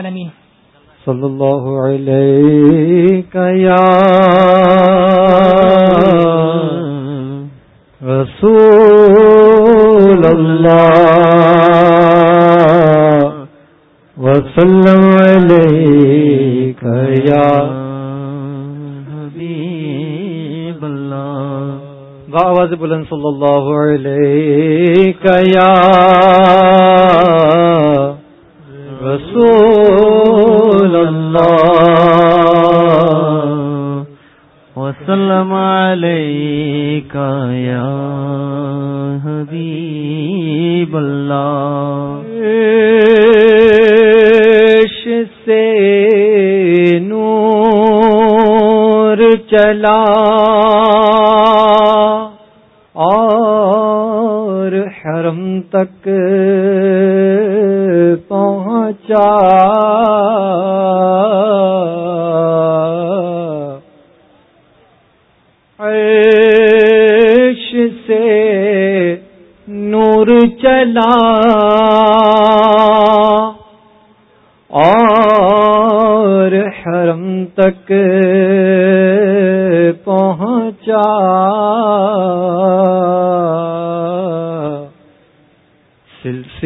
العالمين. صلى الله عليك يا رسول الله، وسلم عليك يا حبيب الله. بآواز بلند، صلى الله عليك يا چلا اور حرم تک عیش سے نور چلا اور حرم تک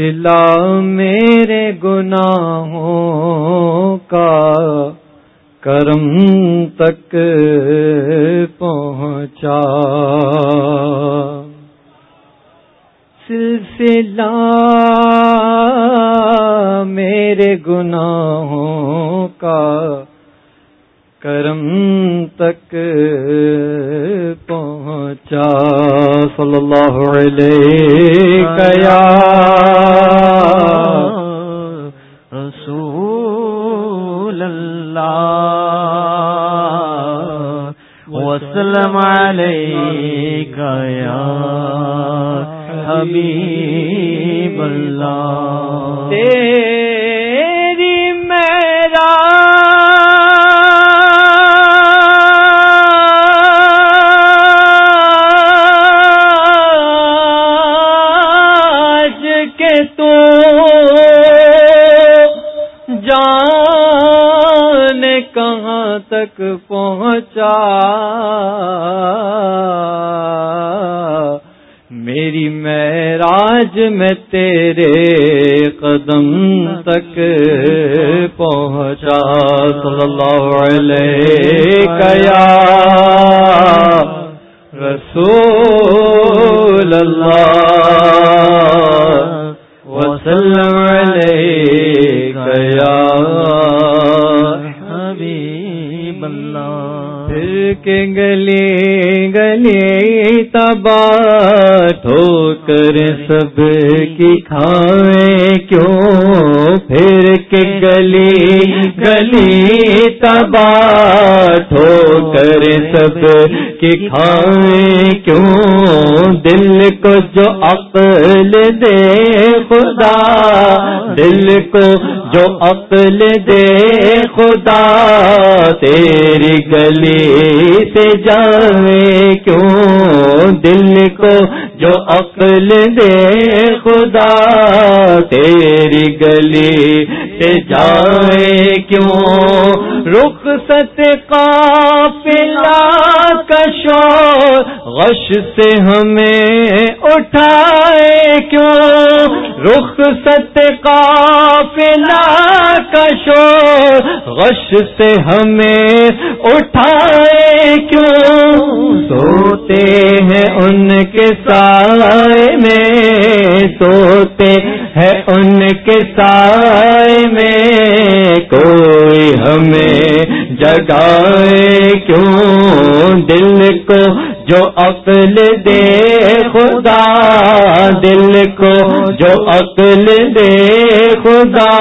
سلسلہ میرے گناہوں کا کرم تک پہنچا۔ سلسلہ میرے گناہوں کا کرم تک پہنچا۔ صلی اللہ علیہ تک پہنچا۔ میری معراج میں تیرے قدم تک پہنچا۔ صلی اللہ علیہ یا سب کی کھائے کیوں؟ پھر کے گلی گلی تبا ٹھوکر سب کی کھائے کیوں؟ دل کو جو عقل دے خدا، دل کو جو عقل دے خدا تیری گلی سے جائے کیوں؟ دل کو جو عقل دے خدا تیری گلی سے جائے کیوں؟ رخ ست کا پلا کشو غش سے ہمیں اٹھائے کیوں؟ رخ ست کا پلا کشو غش سے ہمیں اٹھائے کیوں؟ سوتے ہیں ان کے سائے میں، سوتے ہیں ان کے سائے میں، کوئی ہمیں جگائے کیوں؟ دل کو جو عقل دے خدا، دل کو جو عقل دے خدا،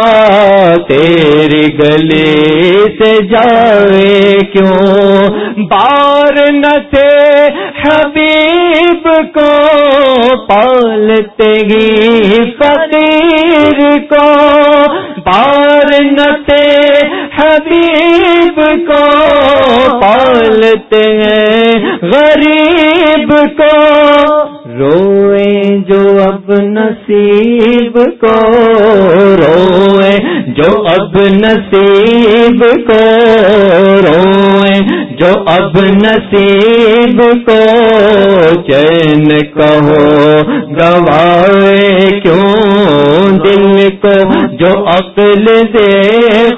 تیری گلی سے جائے کیوں؟ بار نہ تھے حبیب کو، پالتے ہی فقیر کو۔ بار نہ تھے حبیب کو پالتے ہیں غریب کو۔ روئے جو اب نصیب کو۔ روئے جو اب نصیب کو۔ روئے جو اب نصیب کو چین کہو گوائے کیوں دل کو؟ جو عقل دے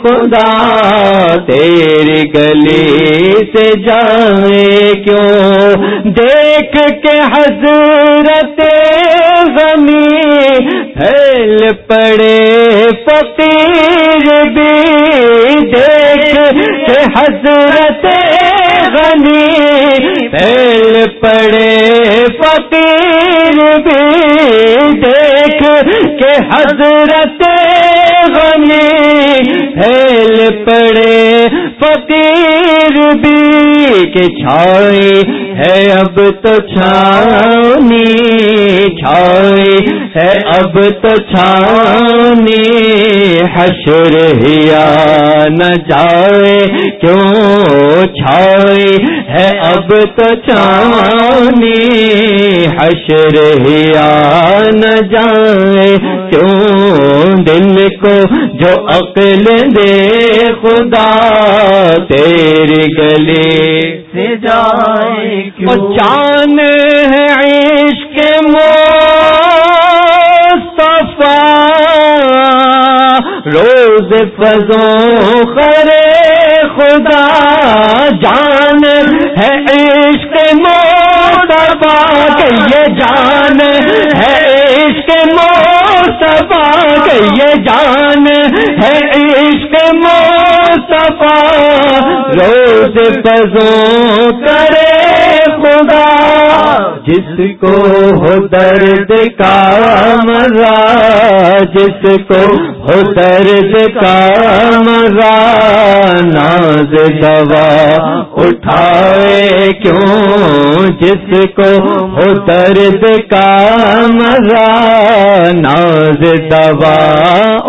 خدا، تیری گلی سے جائے کیوں؟ دیکھ کے حضرت غمی پھیل پڑے، فقیر بھی دیکھ کے حضرت پھیل پڑے فقیر بھی دیکھ کے حضرت غنی پھیل پڑے فقیر بھی کہ چھائی ہے اب تو چھانی چھائی ہے اب تو چھانی حشر ہیا نہ جائے کیوں چھائی ہے اب تو چانی حشر ہیا نہ جائے کیوں دل کو جو عقل دے خدا تیری گلی سے جائے کیوں؟ جان ہے عشق مصطفیٰ، روز فضوں خرے خدا، جان ہے عشق موتبا کہ یہ جان ہے عشق موتبا کہ یہ جان ہے عشق روز پزو کرے خدا جس کو ہو درد کا مزہ جس کو ہو درد کا مزہ ناز دوا اٹھائے کیوں؟ جس کو ہو درد کا مزہ ناز دوا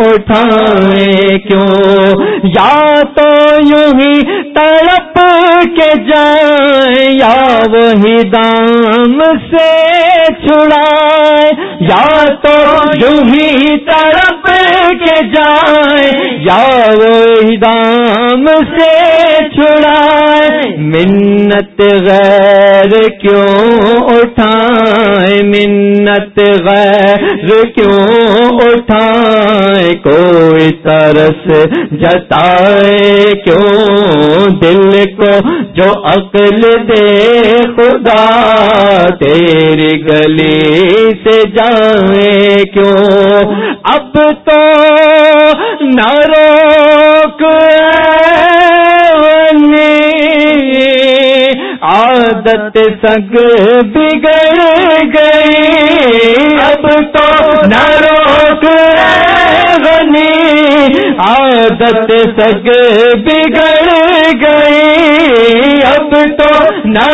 اٹھائے کیوں؟ یا تو یوں ہی تڑپ کے جائیں یا وہی دام سے چھڑائے، یا تو یوں ہی تڑپ کے جائیں یا وہی دام سے چھڑائے، منت غیر کیوں اٹھائے؟ منت غیر کیوں اٹھائے؟ کوئی ترس جتائے کیوں؟ دل کو جو عقل دے خدا، تیری گلی سے جائے کیوں؟ اب تو نہ روک عادت سگ بگڑ گئی۔ اب تو نہ روک غنی عادت سگ بگڑ گئی۔ اب تو نہ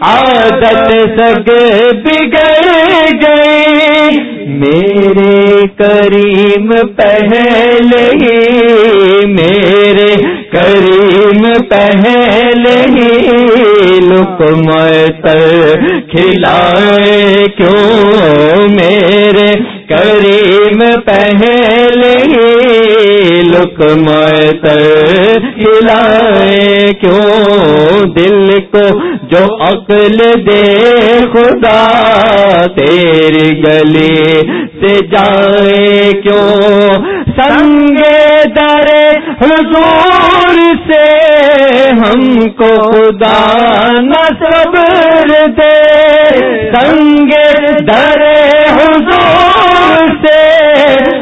عادت سگ بگڑ گئی۔ میرے کریم پہلے ہی، میرے کریم پہلے ہی لکم تر کھلائے۔ کیوں میرے کریم پہلے ہی تر کھلائے کیوں دل کو جو عقل دے خدا تیری گلی سے جائے کیوں؟ سنگے در حضور سے ہم کو خدا نہ صبر دے۔ سنگے در حضور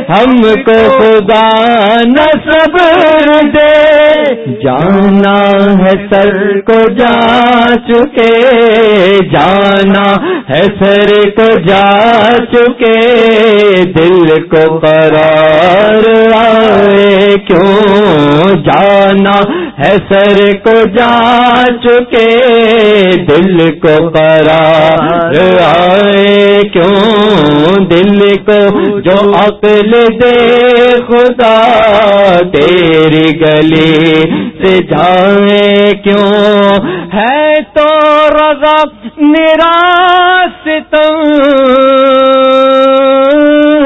ہم کو خدا نہ صبر دے۔ جانا ہے سر کو جا چکے۔ جانا ہے سر کو جا چکے۔ دل کو قرار آئے۔ کیوں؟ جانا ہے سر کو جا چکے۔ دل کو قرار آئے۔ کیوں؟ دل کو جو عقل دے خدا تیری گلی سے جائے کیوں ہے تو رضا نراس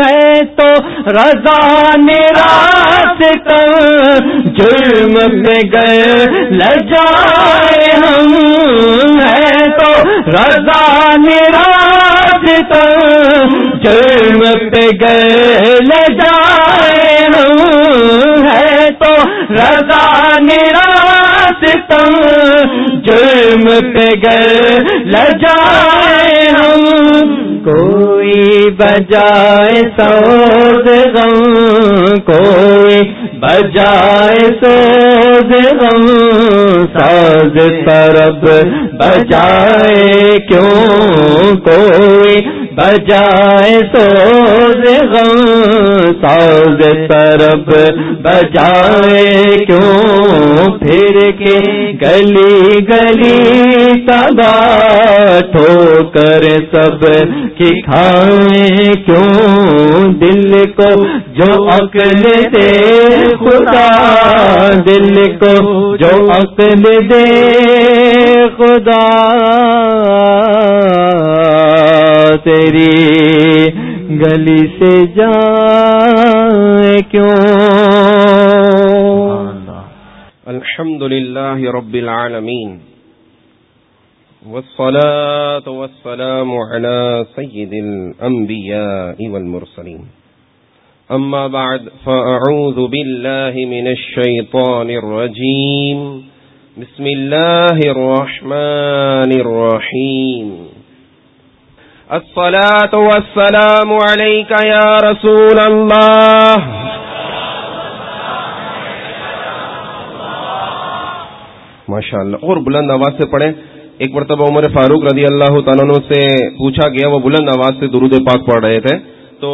ہے تو رضا نراس جرم پہ گئے لجائے ہم۔ ہے تو رضا نراس جرم پہ گئے لجائے ہم ہے تو رضا نراس جرم پہ گئے لجائے ہم کوئی بجائے سوز غم، کوئی بجائے سوز غم۔ ساز طرب بجائے کیوں کوئی؟ بجائے سوز غم، سوز طرب بجائے کیوں؟ پھر کے گلی گلی تبا ٹھوکر سب کی کھائیں۔ کیوں؟ دل کو جو عقل دے، خدا، دل کو جو عقل دے، خدا۔ خدا، تیری گلی سے جائے کیوں؟ الحمد للہ رب العالمین۔ والصلاة والسلام على سيد الأنبياء والمرسلين أما بعد فأعوذ بالله من الشيطان الرجيم بسم الله الرحمن الرحيم الصلاة والسلام عليك يا رسول الله ماشاء اللہ اور بلند آواز سے پڑھیں ایک مرتبہ عمر فاروق رضی اللہ تعالیٰ سے پوچھا گیا وہ بلند آواز سے درود پاک پڑھ رہے تھے تو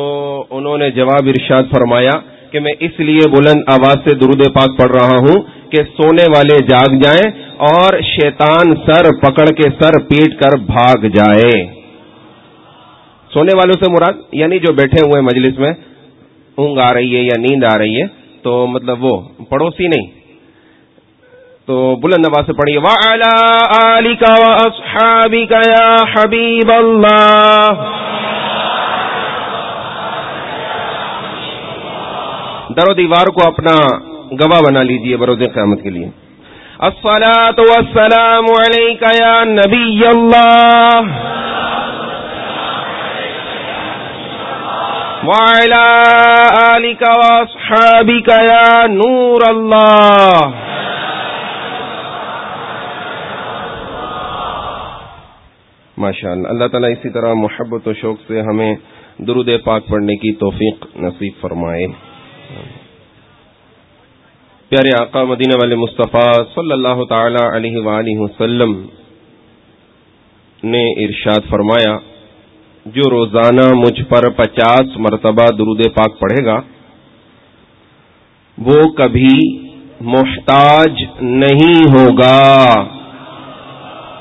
انہوں نے جواب ارشاد فرمایا کہ میں اس لیے بلند آواز سے درود پاک پڑھ رہا ہوں کہ سونے والے جاگ جائیں اور شیطان سر پکڑ کے سر پیٹ کر بھاگ جائے۔ سونے والوں سے مراد یعنی جو بیٹھے ہوئے مجلس میں، اونگ آ رہی ہے یا نیند آ رہی ہے، تو مطلب وہ، پڑوسی نہیں۔ تو بلند نواز سے پڑھیے وعلا آلکا و اصحابکا یا حبیب در و دیوار کو اپنا گواہ بنا لیجیے بروز قیامت کے لیے۔ الصلاة والسلام علیکہ یا نبی اللہ۔ وعلا یا نور اللہ۔ ماشاء اللہ اللہ تعالیٰ اسی طرح محبت و شوق سے ہمیں درود پاک پڑھنے کی توفیق نصیب فرمائے۔ پیارے آقا مدینہ والے مصطفیٰ صلی اللہ تعالی علیہ وآلہ وسلم نے ارشاد فرمایا، جو روزانہ مجھ پر پچاس مرتبہ درود پاک پڑھے گا، وہ کبھی محتاج نہیں ہوگا۔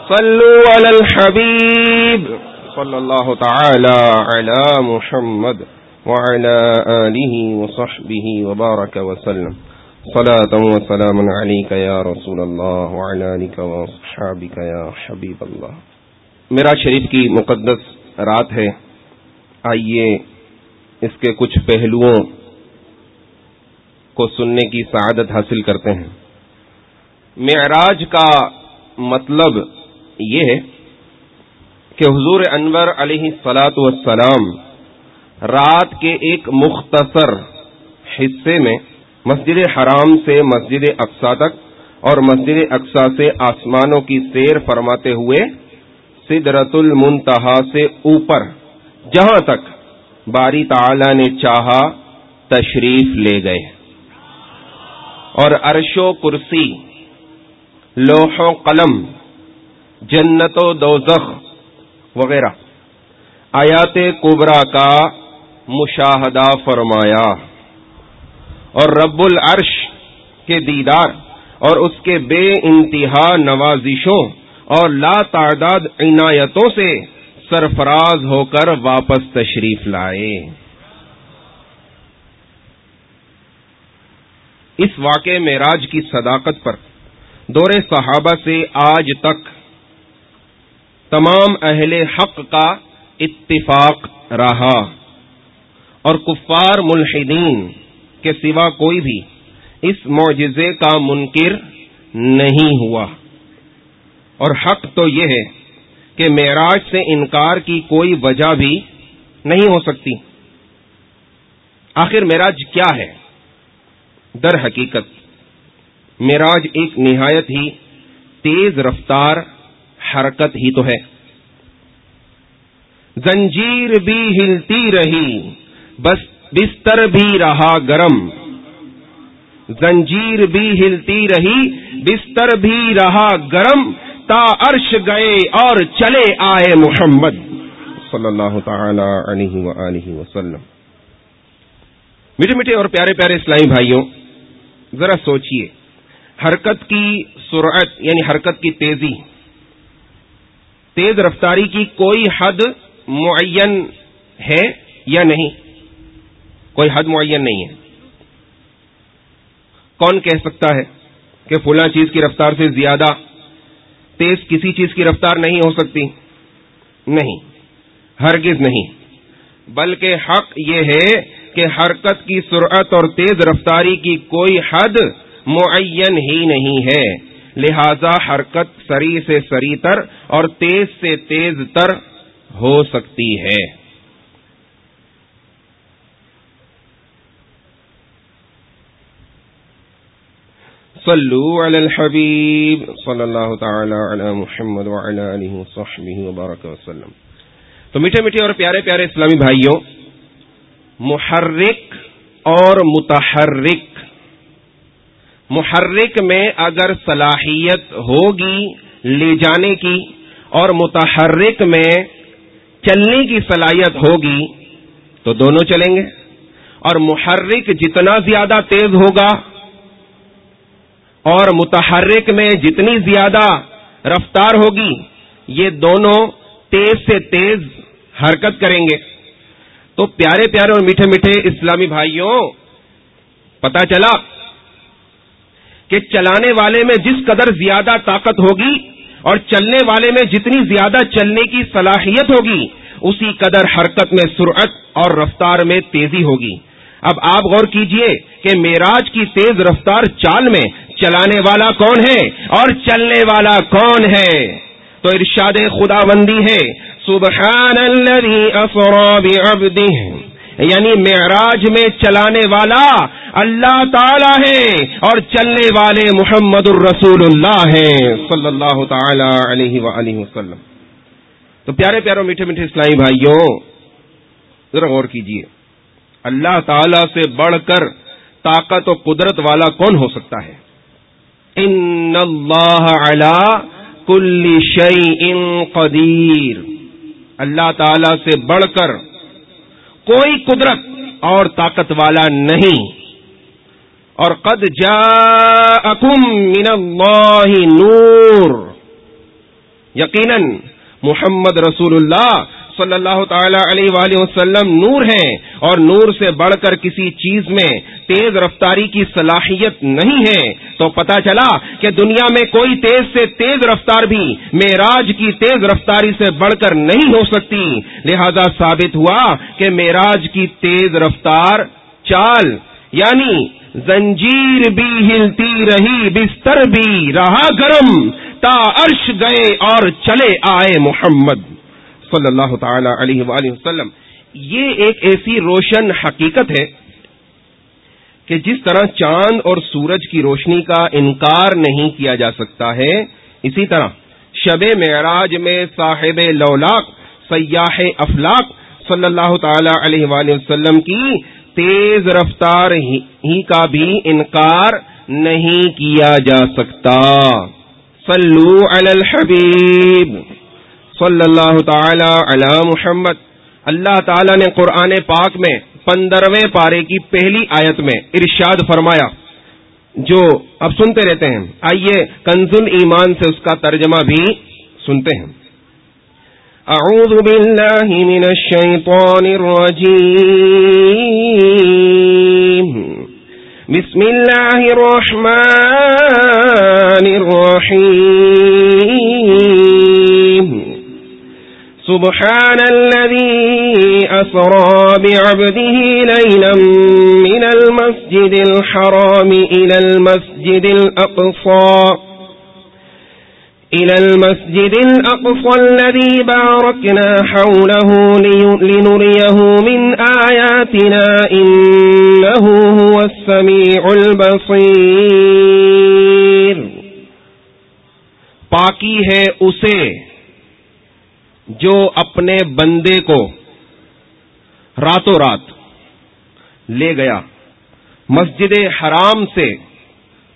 صلو علی الحبیب صلی اللہ تعالی علی محمد۔ وعلى آله وصحبه وبارك وسلم. صلاة وسلام عليك يا رسول الله وعلى آلك وصحابك يا حبيب الله. میرا شریف کی مقدس رات ہے. آئیے اس کے کچھ پہلوؤں کو سننے کی سعادت حاصل کرتے ہیں. معراج کا مطلب یہ ہے کہ حضور انور علیہ سلاۃ والسلام رات کے ایک مختصر حصے میں مسجد حرام سے مسجد اقسا تک اور مسجد اقسا سے آسمانوں کی سیر فرماتے ہوئے سدرت المنتہا سے اوپر، جہاں تک باری تعالی نے چاہا تشریف لے گئے۔ اور عرش و کرسی، لوح و قلم، جنت و دوزخ وغیرہ، آیات کوبرا کا مشاہدہ فرمایا۔ اور رب العرش کے دیدار اور اس کے بے انتہا نوازشوں اور لا تعداد عنایتوں سے سرفراز ہو کر واپس تشریف لائے۔ اس واقع معراج کی صداقت پر دور صحابہ سے آج تک تمام اہل حق کا اتفاق رہا۔ اور کفار ملحدین کے سوا کوئی بھی اس معجزے کا منکر نہیں ہوا۔ اور حق تو یہ ہے کہ معراج سے انکار کی کوئی وجہ بھی نہیں ہو سکتی۔ آخر معراج کیا ہے؟ در حقیقت، معراج ایک نہایت ہی تیز رفتار حرکت ہی تو ہے۔ زنجیر بھی ہلتی رہی۔ بس بستر بھی رہا گرم۔ زنجیر بھی ہلتی رہی، بستر بھی رہا گرم۔ تا عرش گئے اور چلے آئے محمد۔ صلی اللہ تعالی علیہ وسلم۔ میٹھے میٹھے اور پیارے پیارے اسلامی بھائیوں، ذرا سوچئے۔ حرکت کی سرعت یعنی حرکت کی تیزی۔ تیز رفتاری کی کوئی حد معین ہے یا نہیں؟ کوئی حد معین نہیں ہے۔ کون کہہ سکتا ہے کہ فلاں چیز کی رفتار سے زیادہ تیز کسی چیز کی رفتار نہیں ہو سکتی؟ نہیں، ہرگز نہیں۔ بلکہ حق یہ ہے کہ حرکت کی سرعت اور تیز رفتاری کی کوئی حد معین ہی نہیں ہے۔ لہذا حرکت سری سے سری تر اور تیز سے تیز تر ہو سکتی ہے۔ صلو علی الحبیب صلی اللہ تعالی علی محمد وعلی وصحبہ وبارک وسلم. تو میٹھے میٹھے اور پیارے پیارے اسلامی بھائیوں، محرک اور متحرک. محرک میں اگر صلاحیت ہوگی لے جانے کی اور متحرک میں چلنے کی صلاحیت ہوگی تو دونوں چلیں گے اور محرک جتنا زیادہ تیز ہوگا اور متحرک میں جتنی زیادہ رفتار ہوگی، یہ دونوں تیز سے تیز حرکت کریں گے۔ تو پیارے پیارے اور میٹھے میٹھے اسلامی بھائیوں پتا چلا کہ چلانے والے میں جس قدر زیادہ طاقت ہوگی اور چلنے والے میں جتنی زیادہ چلنے کی صلاحیت ہوگی، اسی قدر حرکت میں سرعت اور رفتار میں تیزی ہوگی۔ اب آپ غور کیجیے کہ میراج کی تیز رفتار چال میں چلانے والا کون ہے اور چلنے والا کون ہے تو ارشاد خدا بندی ہے سبحان بعبده یعنی معراج میں چلانے والا اللہ تعالی ہے اور چلنے والے محمد الرسول اللہ ہیں صلی اللہ تعالی علیہ وآلہ وسلم۔ تو پیارے پیارے میٹھے میٹھے اسلامی بھائیوں، ذرا غور کیجیے۔ اللہ تعالی سے بڑھ کر طاقت و قدرت والا کون ہو سکتا ہے؟ ان اللہ علی کل شیء قدیر اللہ تعالی سے بڑھ کر کوئی قدرت اور طاقت والا نہیں۔ اور قد جاءکم من اللہ نور۔ یقیناً محمد رسول اللہ صلی اللہ تعالی علیہ وآلہ وسلم نور ہیں اور نور سے بڑھ کر کسی چیز میں تیز رفتاری کی صلاحیت نہیں ہے تو پتا چلا کہ دنیا میں کوئی تیز سے تیز رفتار بھی معراج کی تیز رفتاری سے بڑھ کر نہیں ہو سکتی۔ لہذا ثابت ہوا کہ معراج کی تیز رفتار چال یعنی زنجیر بھی ہلتی رہی، بستر بھی رہا گرم، تا عرش گئے اور چلے آئے محمد۔ صلی اللہ تعالی علیہ وآلہ وسلم، یہ ایک ایسی روشن حقیقت ہے کہ جس طرح چاند اور سورج کی روشنی کا انکار نہیں کیا جا سکتا ہے، اسی طرح شب معراج میں صاحب لولاق، سیاح افلاق صلی اللہ تعالی علیہ وآلہ وسلم کی تیز رفتار ہی کا بھی انکار نہیں کیا جا سکتا۔ صلو علی الحبیب۔ صلی اللہ تعالی علی محمد۔ اللہ تعالی نے قرآن پاک میں پندرہویں پارے کی پہلی آیت میں ارشاد فرمایا، جو اب سنتے رہتے ہیں۔ آئیے کنزل ایمان سے اس کا ترجمہ بھی سنتے ہیں۔ اعوذ باللہ من الشیطان الرجیم۔ بسم اللہ الرحمن الرحیم۔ سبحان الذي أسرى بعبده ليلا من المسجد الحرام إلى المسجد الأقصى. إلى المسجد الأقصى الذي باركنا حوله لنريه من آياتنا إنه هو السميع البصير. پاکی ہے اسے جو اپنے بندے کو راتوں رات لے گیا مسجد حرام سے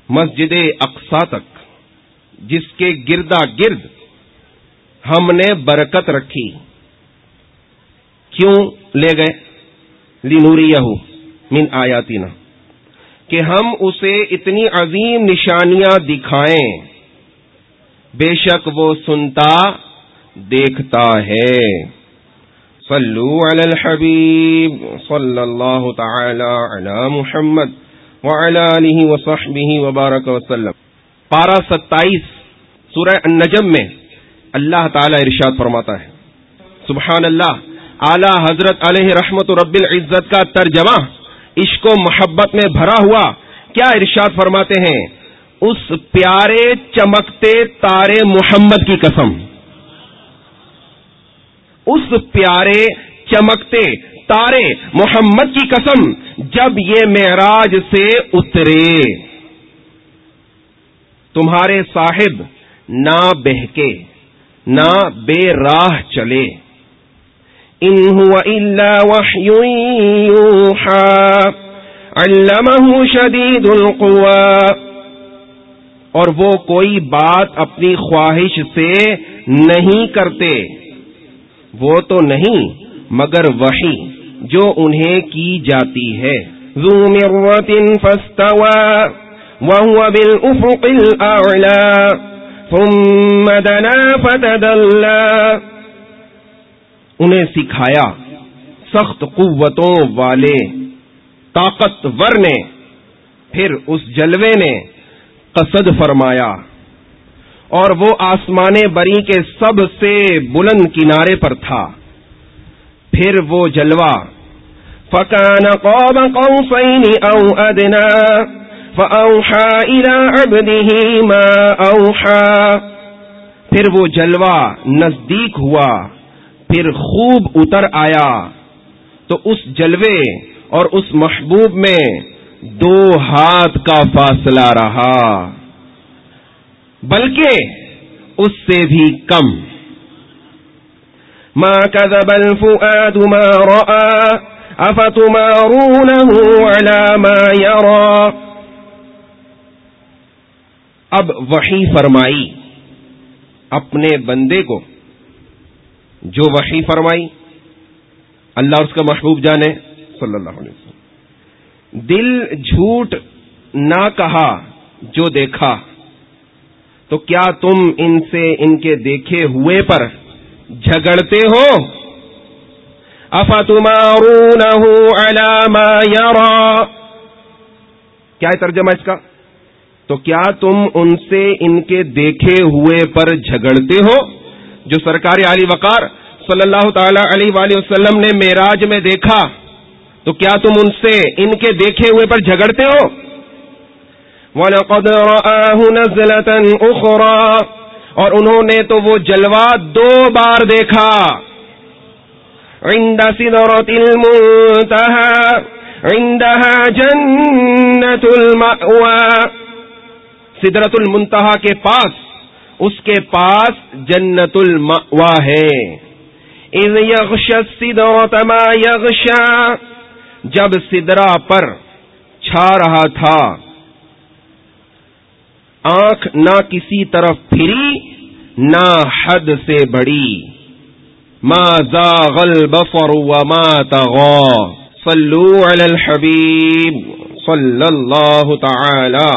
مسجد اقسا تک، جس کے گردا گرد ہم نے برکت رکھی۔ کیوں لے گئے؟ لینوری من آیاتینا کہ ہم اسے اتنی عظیم نشانیاں دکھائیں۔ بے شک وہ سنتا دیکھتا ہے۔ صلو علی الحبیب صلی اللہ تعالی علی محمد وعلی آلہ وصحبہ وبارک وسلم پارہ ستائیس، سورہ النجم میں اللہ تعالی ارشاد فرماتا ہے۔ سبحان اللہ اعلی حضرت علیہ رحمت رب العزت کا ترجمہ عشق و محبت میں بھرا ہوا کیا ارشاد فرماتے ہیں؟ اس پیارے چمکتے تارے محمد کی قسم۔ اس پیارے چمکتے تارے محمد کی قسم جب یہ معراج سے اترے۔ تمہارے صاحب نہ بہکے، نہ بے راہ چلے۔ ان هو شدید القوا۔ اور وہ کوئی بات اپنی خواہش سے نہیں کرتے۔ وہ تو نہیں، مگر وحی جو انہیں کی جاتی ہے۔ ذو مرت فاستوى وهو بالأفق الأعلى ثم دنا فتدلى انہیں سکھایا سخت قوتوں والے، طاقتور نے، پھر اس جلوے نے قصد فرمایا۔ اور وہ آسمان بری کے سب سے بلند کنارے پر تھا۔ پھر وہ جلوہ۔ فکان قوب قوسین او ادنا فأوحى إلى عبده ما أوحى۔ پھر وہ جلوہ نزدیک ہوا۔ پھر خوب اتر آیا۔ تو اس جلوے اور اس محبوب میں دو ہاتھ کا فاصلہ رہا۔ بلکہ اس سے بھی کم۔ ما كذب الفؤاد ما رأى، أفتمارونه على ما يرى؟ اب وحی فرمائی، اپنے بندے کو جو وحی فرمائی، اللہ اس کا محبوب جانے، صلی اللہ علیہ وسلم۔ دل جھوٹ نہ کہا جو دیکھا۔ تو کیا تم ان سے ان کے دیکھے ہوئے پر جھگڑتے ہو؟ افتمارونه على ما يرى کیا ہے ترجمہ اس کا؟ تو کیا تم ان سے ان کے دیکھے ہوئے پر جھگڑتے ہو؟ جو سرکار علی وقار صلی اللہ تعالی علیہ وآلہ وسلم نے میراج میں دیکھا، تو کیا تم ان سے ان کے دیکھے ہوئے پر جھگڑتے ہو؟ وَلَقَدْ رَآهُ نَزْلَةً أُخْرَى۔ اور انہوں نے تو وہ جلوہ دو بار دیکھا۔ عند سدرة المنتهى عندها جنة المأوى۔ سدرت المنتہا کے پاس، اس کے پاس جنت الموا ہے۔ اذ یغش السدرت ما یغشا جب سدرا پر چھا رہا تھا آنکھ نہ کسی طرف پھری، نہ حد سے بڑی۔ ما زاغ البصر وما تغا صلو علی الحبیب صلی اللہ تعالی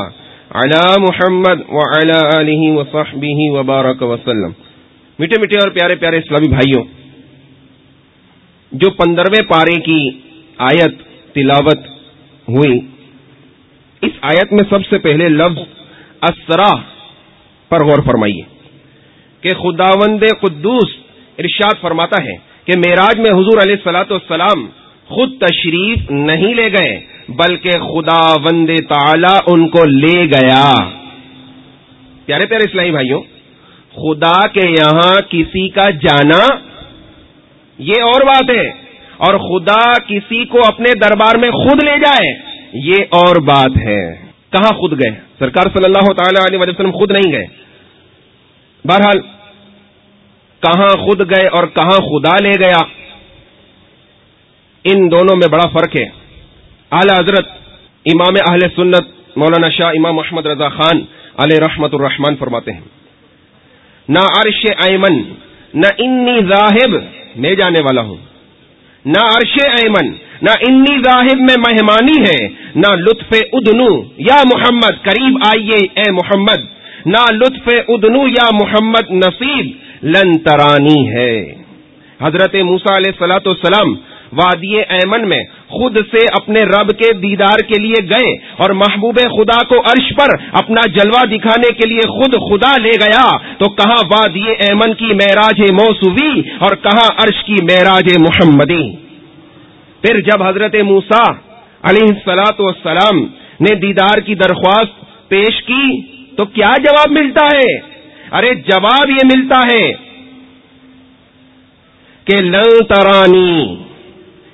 علی محمد وعلی آلہ وصحبہ وبارک وسلم۔ میٹھے میٹھے اور پیارے پیارے اسلامی بھائیوں، جو پندرہویں پارے کی آیت تلاوت ہوئی، اس آیت میں سب سے پہلے لفظ اسرا پر غور فرمائیے کہ خداوند قدوس ارشاد فرماتا ہے کہ معراج میں حضور علیہ السلاۃ والسلام خود تشریف نہیں لے گئے، بلکہ خدا وند تعالی ان کو لے گیا۔ پیارے پیارے اسلامی بھائیوں، خدا کے یہاں کسی کا جانا یہ اور بات ہے، اور خدا کسی کو اپنے دربار میں خود لے جائے یہ اور بات ہے۔ کہاں خود گئے؟ سرکار صلی اللہ تعالی علیہ وسلم خود نہیں گئے۔ بہرحال، کہاں خود گئے اور کہاں خدا لے گیا، ان دونوں میں بڑا فرق ہے۔ اعلی حضرت امام اہل سنت مولانا شاہ امام محمد رضا خان علیہ رحمت الرحمان فرماتے ہیں، نہ عرش ایمن، نہ انی ذاہب میں جانے والا ہوں۔ نہ عرش ایمن نہ انی ذاہب میں مہمانی ہے، نہ لطف ادنو، یا محمد، قریب آئیے اے محمد، نہ لطف ادنو، یا محمد نصیب، لن ترانی ہے۔ حضرت موسا علیہ سلاۃ السلام وادی ایمن میں خود سے اپنے رب کے دیدار کے لیے گئے اور محبوب خدا کو عرش پر اپنا جلوہ دکھانے کے لیے خود خدا لے گیا۔ تو کہاں وادی ایمن کی معراج موسوی اور کہاں عرش کی معراج محمدی۔ پھر جب حضرت موسا علیہ السلاط والسلام نے دیدار کی درخواست پیش کی تو کیا جواب ملتا ہے؟ ارے جواب یہ ملتا ہے کہ لن ترانی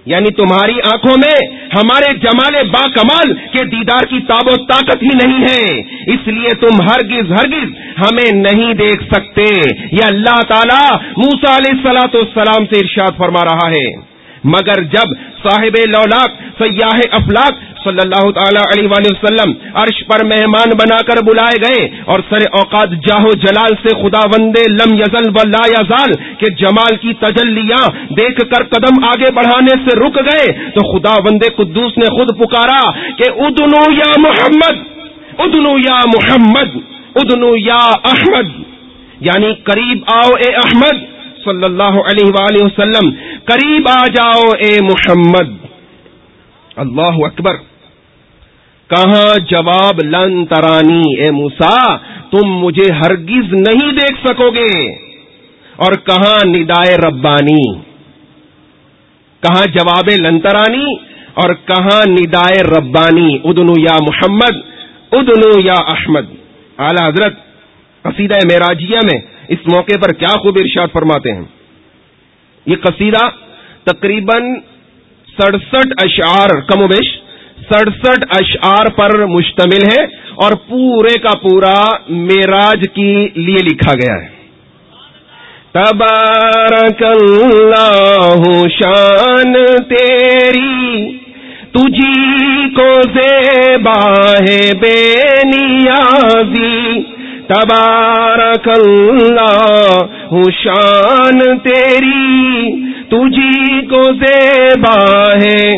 یعنی تمہاری آنکھوں میں ہمارے جمال با کمال کے دیدار کی تاب و طاقت ہی نہیں ہے۔ اس لیے تم ہرگز ہرگز ہمیں نہیں دیکھ سکتے۔ یہ اللہ تعالیٰ موسا علیہ سلاۃ السلام سے ارشاد فرما رہا ہے۔ مگر جب صاحب لولاک، سیاح افلاق صلی اللہ تعالی علیہ وآلہ وسلم عرش پر مہمان بنا کر بلائے گئے اور سر اوقات جاہو جلال سے خدا وندے لم یزل و لا یزال کے جمال کی تجلیاں دیکھ کر قدم آگے بڑھانے سے رک گئے، تو خدا وندے قدوس نے خود پکارا کہ ادنو یا محمد، ادنو یا محمد، ادنو یا احمد یعنی قریب آؤ اے احمد صلی اللہ علیہ وآلہ وسلم، قریب آ جاؤ اے محمد۔ اللہ اکبر۔ کہاں جواب لن ترانی اے موسا تم مجھے ہرگز نہیں دیکھ سکو گے۔ اور کہاں ندائے ربانی۔ کہاں جواب لنترانی اور کہاں ندائے ربانی۔ ادنو یا محمد، ادنو یا احمد۔ اعلی حضرت، قصیدہ معراجیہ میں اس موقع پر کیا خوب ارشاد فرماتے ہیں۔ یہ قصیدہ تقریباً سڑسٹھ اشعار کم و بیش سڑسٹھ اشعار پر مشتمل ہے اور پورے کا پورا میراج کی لیے لکھا گیا ہے۔ تبارک اللہ شان تیری، تجھی کو زیبا ہے بے نیازی۔ تبارک اللہ شان تیری، تجھی کو زیبا ہے۔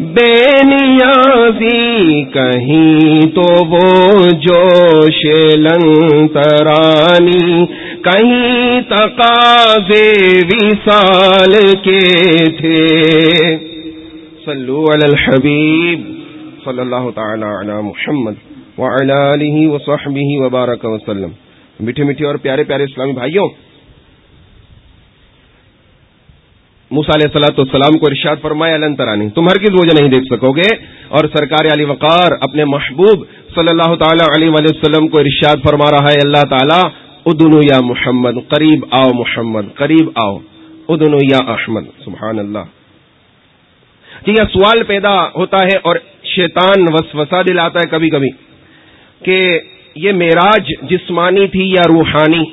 بے نیازی کہیں تو وہ جوش لنترانی، کہیں تقاضے وصال کے تھے۔ صلو علی الحبیب، صلی اللہ تعالی علی محمد۔ وعلی وصحبہ وبارک وسلم۔ میٹھے میٹھے اور پیارے پیارے اسلامی بھائیوں موسا علیہ سلاۃ السلام کو ارشاد فرمایا علن ترانی، تم ہر کس مجھے نہیں دیکھ سکو گے۔ اور سرکار علی وقار اپنے محبوب صلی اللہ تعالی علیہ وسلم کو ارشاد فرما رہا ہے، اللہ تعالیٰ ادن یا محمد، قریب آؤ محمد، قریب آؤ ادن یا احمد۔ سبحان اللہ جی یہ سوال پیدا ہوتا ہے اور شیطان وسوسہ دلاتا ہے کبھی کبھی۔ کہ یہ معراج جسمانی تھی یا روحانی؟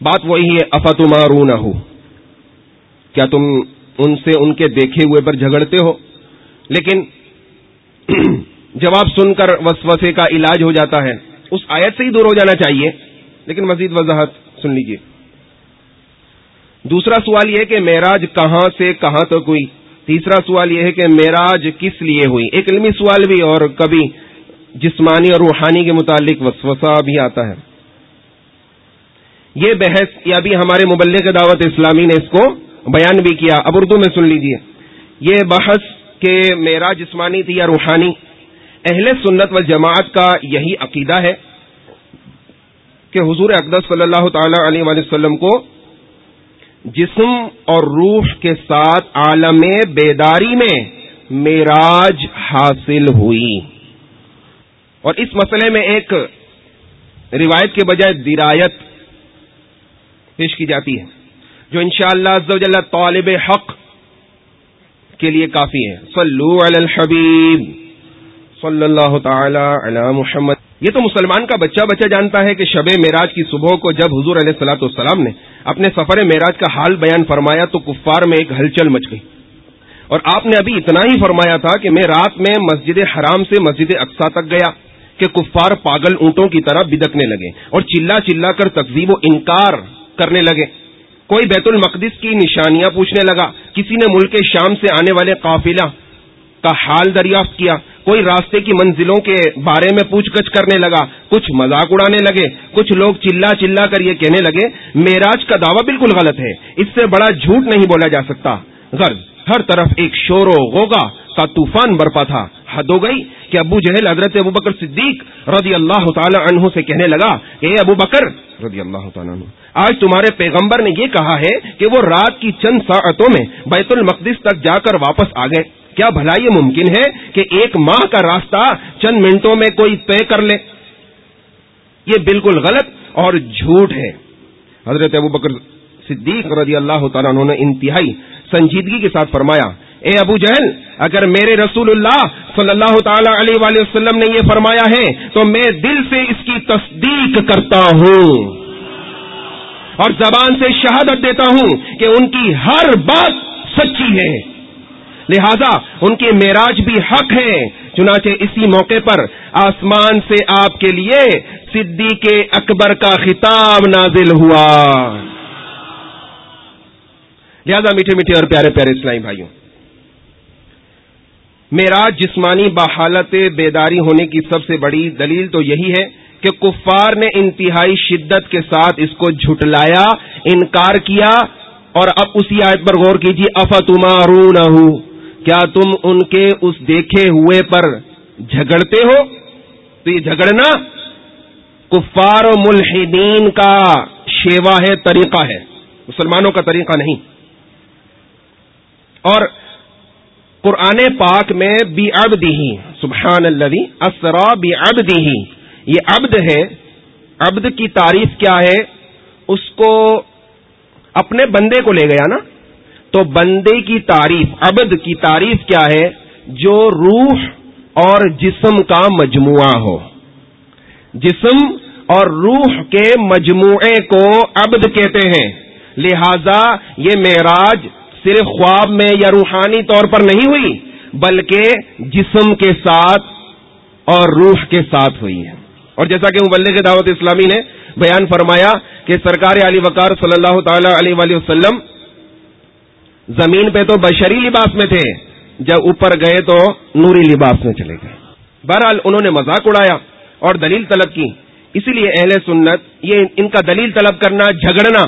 بات وہی ہے افتما رو نہ ہو کیا تم ان سے ان کے دیکھے ہوئے پر جھگڑتے ہو؟ لیکن جواب سن کر وسوسے کا علاج ہو جاتا ہے۔ اس آیت سے ہی دور ہو جانا چاہیے، لیکن مزید وضاحت سن لیجیے دوسرا سوال یہ کہ معراج کہاں سے کہاں تک ہوئی؟ تیسرا سوال یہ ہے کہ معراج کس لیے ہوئی؟ ایک علمی سوال بھی اور کبھی جسمانی اور روحانی کے متعلق وسوسہ بھی آتا ہے۔ یہ بحث یا بھی ہمارے مبلغ دعوت اسلامی نے اس کو بیان بھی کیا۔ اب اردو میں سن لیجیے یہ بحث کہ میرا جسمانی تھی یا روحانی، اہل سنت و جماعت کا یہی عقیدہ ہے کہ حضور اقدس صلی اللہ تعالی علیہ وسلم کو جسم اور روح کے ساتھ عالم بیداری میں میراج حاصل ہوئی۔ اور اس مسئلے میں ایک روایت کے بجائے درایت پیش کی جاتی ہے، جو انشاءاللہ شاء اللہ طالب حق کے لیے کافی ہے۔ صلو علی الحبیب۔ صلی اللہ تعالی علی محمد۔ یہ تو مسلمان کا بچہ بچہ جانتا ہے کہ شب معراج کی صبح کو جب حضور علیہ السلاۃ والسلام نے اپنے سفر معراج کا حال بیان فرمایا تو کفار میں ایک ہلچل مچ گئی۔ اور آپ نے ابھی اتنا ہی فرمایا تھا کہ میں رات میں مسجد حرام سے مسجد اقسا تک گیا کہ کفار پاگل اونٹوں کی طرح بدکنے لگے اور چلا چلا کر تقزیب و انکار کرنے لگے۔ کوئی بیت المقدس کی نشانیاں پوچھنے لگا۔ کسی نے ملک شام سے آنے والے قافلہ کا حال دریافت کیا۔ کوئی راستے کی منزلوں کے بارے میں پوچھ گچھ کرنے لگا۔ کچھ مذاق اڑانے لگے۔ کچھ لوگ چلا چلا کر یہ کہنے لگے، میراج کا دعویٰ بالکل غلط ہے۔ اس سے بڑا جھوٹ نہیں بولا جا سکتا۔ غرض ہر طرف ایک شور و غوگا کا طوفان برپا تھا۔ حد ہو گئی کہ ابو جہل حضرت ابو بکر صدیق رضی اللہ تعالی عنہ سے کہنے لگا کہ اے ابو بکر، رضی اللہ تعالیٰ عنہ، آج تمہارے پیغمبر نے یہ کہا ہے کہ وہ رات کی چند ساعتوں میں بیت المقدس تک جا کر واپس آ گئے۔ کیا بھلا یہ ممکن ہے کہ ایک ماہ کا راستہ چند منٹوں میں کوئی طے کر لے؟ یہ بالکل غلط اور جھوٹ ہے۔ حضرت ابو بکر صدیق رضی اللہ تعالیٰ عنہ نے انتہائی سنجیدگی کے ساتھ فرمایا، اے ابو جہل، اگر میرے رسول اللہ صلی اللہ تعالی علیہ وآلہ وسلم نے یہ فرمایا ہے، تو میں دل سے اس کی تصدیق کرتا ہوں۔ اور زبان سے شہادت دیتا ہوں کہ ان کی ہر بات سچی ہے۔ لہذا ان کی معراج بھی حق ہے چنانچہ اسی موقع پر آسمان سے آپ کے لیے صدیق کے اکبر کا خطاب نازل ہوا۔ لہذا میٹھے میٹھے اور پیارے پیارے اسلامی بھائیوں میرا جسمانی بحالت بیداری ہونے کی سب سے بڑی دلیل تو یہی ہے کہ کفار نے انتہائی شدت کے ساتھ اس کو جھٹلایا، انکار کیا، اور اب اسی آیت پر غور کیجیے افتما رو کیا تم ان کے اس دیکھے ہوئے پر جھگڑتے ہو؟ تو یہ جھگڑنا کفار و ملحدین کا شیوا ہے، طریقہ ہے، مسلمانوں کا طریقہ نہیں۔ اور قرآن پاک میں بی ابد ہی سبحان اللہ اسرا بی ابد ہی۔ یہ عبد ہے۔ عبد کی تعریف کیا ہے؟ اس کو اپنے بندے کو لے گیا نا؟ تو بندے کی تعریف، عبد کی تعریف کیا ہے؟ جو روح اور جسم کا مجموعہ ہو۔ جسم اور روح کے مجموعے کو عبد کہتے ہیں۔ لہذا یہ معراج صرف خواب میں یا روحانی طور پر نہیں ہوئی، بلکہ جسم کے ساتھ اور روح کے ساتھ ہوئی ہے اور جیسا کہ مبلغ دعوت اسلامی نے بیان فرمایا کہ سرکار علی وقار صلی اللہ تعالی علیہ وسلم زمین پہ تو بشری لباس میں تھے، جب اوپر گئے تو نوری لباس میں چلے گئے۔ بہرحال انہوں نے مذاق اڑایا اور دلیل طلب کی۔ اسی لیے اہل سنت، یہ ان کا دلیل طلب کرنا، جھگڑنا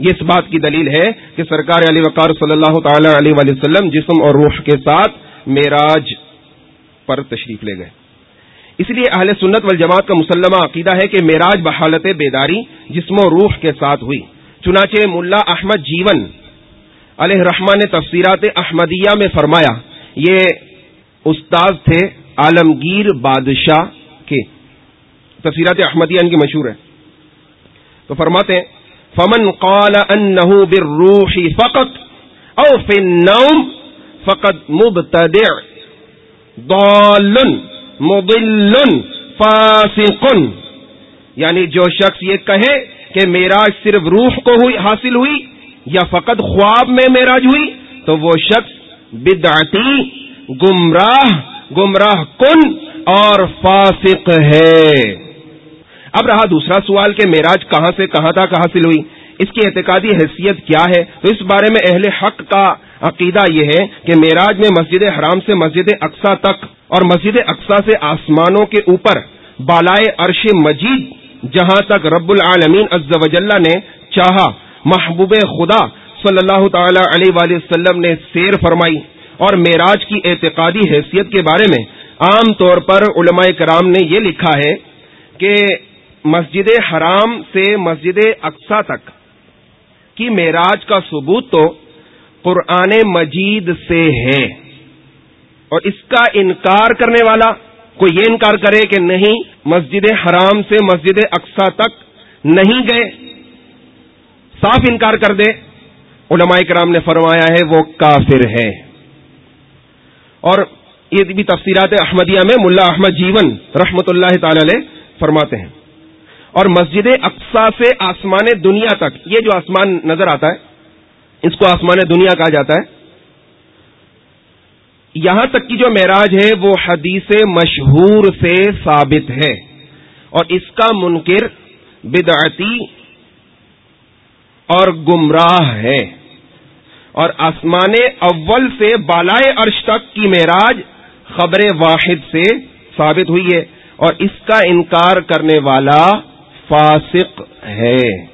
یہ اس بات کی دلیل ہے کہ سرکار علی وقار صلی اللہ تعالی علیہ وسلم جسم اور روح کے ساتھ معراج پر تشریف لے گئے۔ اس لیے اہل سنت والجماعت کا مسلمہ عقیدہ ہے کہ معراج بحالت بیداری جسم و روح کے ساتھ ہوئی۔ چنانچہ ملا احمد جیون علیہ رحمان نے تفسیرات احمدیہ میں فرمایا، یہ استاد تھے عالمگیر بادشاہ کے۔ تفسیرات احمدیہ ان کی مشہور ہے۔ تو فرماتے ہیں فمن قال انه بالروح فقط او في النوم فقد مبتدع. ضال، مضل، فاسق. یعنی جو شخص یہ کہے کہ میراج صرف روح کو ہوئی، حاصل ہوئی یا فقط خواب میں میراج ہوئی، تو وہ شخص بدعتی، گمراہ گمراہ کن اور فاسق ہے۔ اب رہا دوسرا سوال کہ میراج کہاں سے کہاں تک حاصل ہوئی؟ اس کی اعتقادی حیثیت کیا ہے؟ تو اس بارے میں اہل حق کا عقیدہ یہ ہے کہ میراج میں مسجد حرام سے مسجد اقسا تک اور مسجد اقسا سے آسمانوں کے اوپر بالائے عرش مجید، جہاں تک رب العالمین عز نے چاہا، محبوب خدا صلی اللہ تعالی علیہ وآلہ وسلم نے سیر فرمائی۔ اور میراج کی اعتقادی حیثیت کے بارے میں عام طور پر علماء کرام نے یہ لکھا ہے کہ مسجد حرام سے مسجد اقسا تک کی معراج کا ثبوت تو قرآن مجید سے ہے۔ اور اس کا انکار کرنے والا کوئی یہ انکار کرے کہ نہیں، مسجد حرام سے مسجد اقسا تک نہیں گئے، صاف انکار کر دے۔ علماء کرام نے فرمایا ہے وہ کافر ہے اور یہ بھی تفصیلات احمدیہ میں ملا احمد جیون رحمت اللہ تعالی علیہ فرماتے ہیں۔ اور مسجد اقسا سے آسمان دنیا تک، یہ جو آسمان نظر آتا ہے، اس کو آسمان دنیا کہا جاتا ہے۔ یہاں تک کی جو معراج ہے، وہ حدیث مشہور سے ثابت ہے۔ اور اس کا منکر بدعتی اور گمراہ ہے۔ اور آسمان اول سے بالائے عرش تک کی معراج خبر واحد سے ثابت ہوئی ہے۔ اور اس کا انکار کرنے والا فاسق ہے۔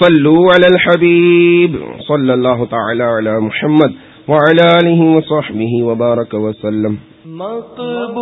صلو علی الحبیب، صلی اللہ تعالی علی محمد وعلی آلہ وصحبہ وبارک وسلم۔